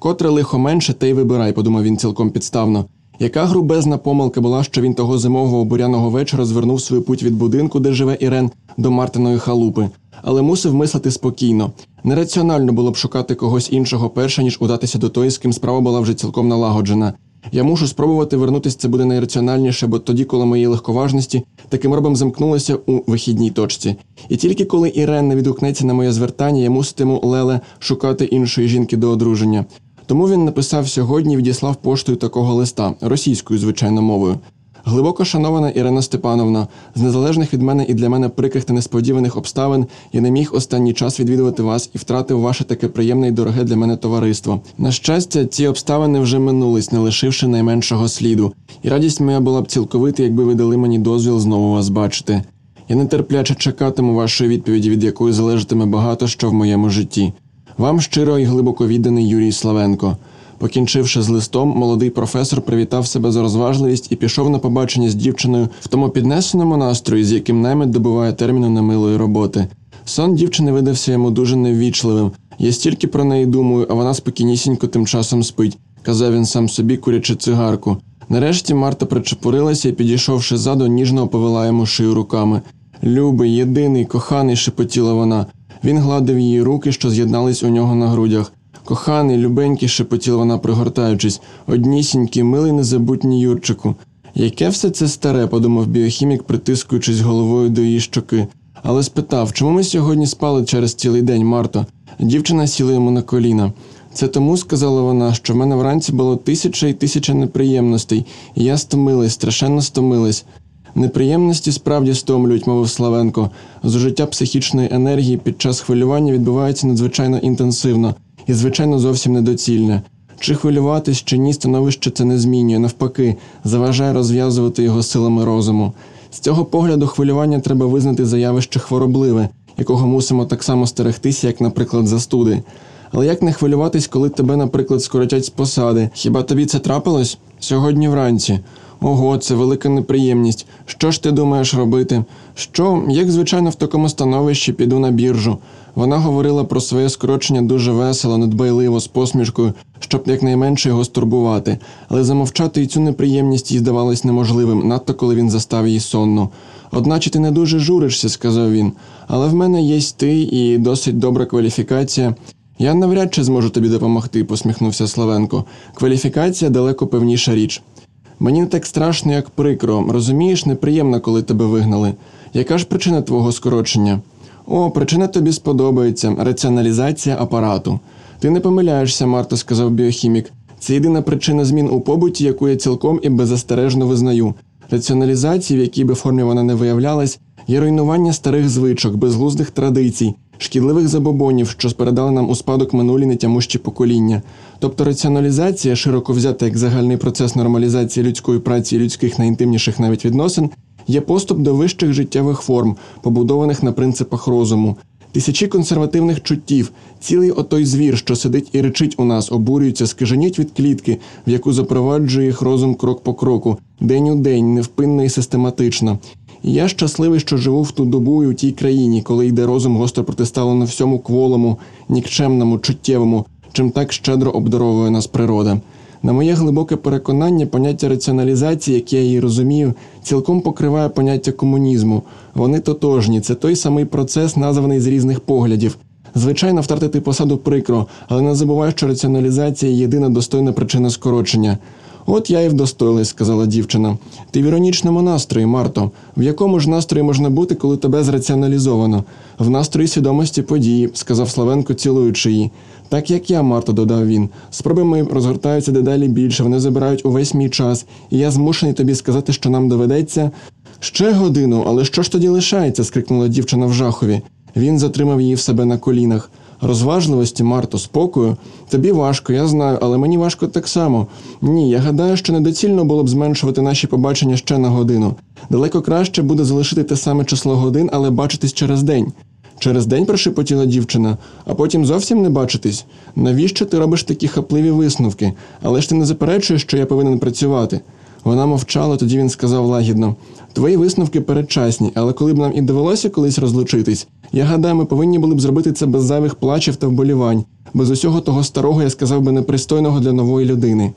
Котре лихо менше, те й вибирай, подумав він цілком підставно. Яка грубезна помилка була, що він того зимового буряного вечора звернув свою путь від будинку, де живе Ірен, до Мартиної халупи, але мусив мислити спокійно. Нераціонально було б шукати когось іншого перше, ніж удатися до той, з ким справа була вже цілком налагоджена. Я мушу спробувати вернутися, це буде найраціональніше, бо тоді, коли мої легковажності таким робом замкнулися у вихідній точці. І тільки коли Ірен не відгукнеться на моє звертання, я муситиму Леле шукати іншої жінки до одруження. Тому він написав сьогодні і відіслав поштою такого листа російською, звичайно, мовою. Глибоко шанована Ірина Степановна, з незалежних від мене і для мене прикрих та несподіваних обставин я не міг останній час відвідувати вас і втратив ваше таке приємне і дороге для мене товариство. На щастя, ці обставини вже минулись, не лишивши найменшого сліду, і радість моя була б цілковита, якби ви дали мені дозвіл знову вас бачити. Я нетерпляче чекатиму вашої відповіді, від якої залежатиме багато що в моєму житті. Вам щиро і глибоко відданий Юрій Славенко. Покінчивши з листом, молодий професор привітав себе за розважливість і пішов на побачення з дівчиною в тому піднесеному настрої, з яким наймит добуває терміну немилої роботи. Сон дівчини видався йому дуже неввічливим. Я стільки про неї думаю, а вона спокійнісінько тим часом спить, казав він сам собі, курячи цигарку. Нарешті Марта причепурилася і, підійшовши ззаду, ніжно оповела йому шию руками. Любий, єдиний, коханий, шепотіла вона. Він гладив її руки, що з'єднались у нього на грудях. Коханий, любенький, шепотіла вона, пригортаючись, однісінький, милий, незабутній Юрчику. Яке все це старе, подумав біохімік, притискуючись головою до її щоки. Але спитав, чому ми сьогодні спали через цілий день, Марто? Дівчина сіла йому на коліна. Це тому, сказала вона, що в мене вранці було тисяча і тисяча неприємностей, і я стомилась, страшенно стомилась. Неприємності справді стомлюють, мовив Славенко. Зужиття психічної енергії під час хвилювання відбувається надзвичайно інтенсивно і, звичайно, зовсім недоцільне. Чи хвилюватись, чи ні, становище це не змінює, навпаки, заважає розв'язувати його силами розуму. З цього погляду хвилювання треба визнати за явище хворобливе, якого мусимо так само стерегтися, як, наприклад, застуди. Але як не хвилюватись, коли тебе, наприклад, скоротять з посади? Хіба тобі це трапилось? Сьогодні вранці. Ого, це велика неприємність. Що ж ти думаєш робити? Що, як звичайно, в такому становищі піду на біржу. Вона говорила про своє скорочення дуже весело, недбайливо, з посмішкою, щоб якнайменше його стурбувати, але замовчати і цю неприємність їй здавалось неможливим, надто коли він застав її сонну. Одначе ти не дуже журишся, сказав він, але в мене є ти і досить добра кваліфікація. Я навряд чи зможу тобі допомогти, посміхнувся Славенко. Кваліфікація далеко певніша річ. Мені не так страшно, як прикро. Розумієш, неприємно, коли тебе вигнали. Яка ж причина твого скорочення? О, причина тобі сподобається раціоналізація апарату. Ти не помиляєшся, Марто, сказав біохімік. Це єдина причина змін у побуті, яку я цілком і беззастережно визнаю. Раціоналізація, в якій би формі вона не виявлялась, є руйнування старих звичок, безглуздих традицій, шкідливих забобонів, що передали нам у спадок минулі нетямущі покоління. Тобто раціоналізація, широко взята як загальний процес нормалізації людської праці і людських найінтимніших навіть відносин, є поступ до вищих життєвих форм, побудованих на принципах розуму. Тисячі консервативних чуттів, цілий отой звір, що сидить і речить у нас, обурюється, скиженіть від клітки, в яку запроваджує їх розум крок по кроку, день у день, невпинно і систематично. Я щасливий, що живу в ту добу і у тій країні, коли йде розум гостро протиставлено всьому кволому, нікчемному, чуттєвому, чим так щедро обдаровує нас природа. На моє глибоке переконання, поняття раціоналізації, яке я її розумію, цілком покриває поняття комунізму. Вони тотожні, це той самий процес, названий з різних поглядів. Звичайно, втратити посаду прикро, але не забувай, що раціоналізація єдина достойна причина скорочення. От я і вдостоїлась, сказала дівчина. Ти в іронічному настрої, Марто. В якому ж настрої можна бути, коли тебе зраціоналізовано? В настрої свідомості події, сказав Славенко, цілуючи її. Так як я, Марто, додав він. Спроби мої розгортаються дедалі більше, вони забирають увесь мій час, і я змушений тобі сказати, що нам доведеться. Ще годину, але що ж тоді лишається? скрикнула дівчина в жахові. Він затримав її в себе на колінах. Розважливості, Марто, спокою. Тобі важко, я знаю, але мені важко так само. Ні, я гадаю, що недоцільно було б зменшувати наші побачення ще на годину. Далеко краще буде залишити те саме число годин, але бачитись через день. Через день прошепотіла дівчина, а потім зовсім не бачитись. Навіщо ти робиш такі хапливі висновки? Але ж ти не заперечуєш, що я повинен працювати. Вона мовчала, тоді він сказав лагідно: Твої висновки передчасні, але коли б нам і довелося колись розлучитись, я гадаю, ми повинні були б зробити це без зайвих плачів та вболівань, без усього того старого, я сказав би, непристойного для нової людини.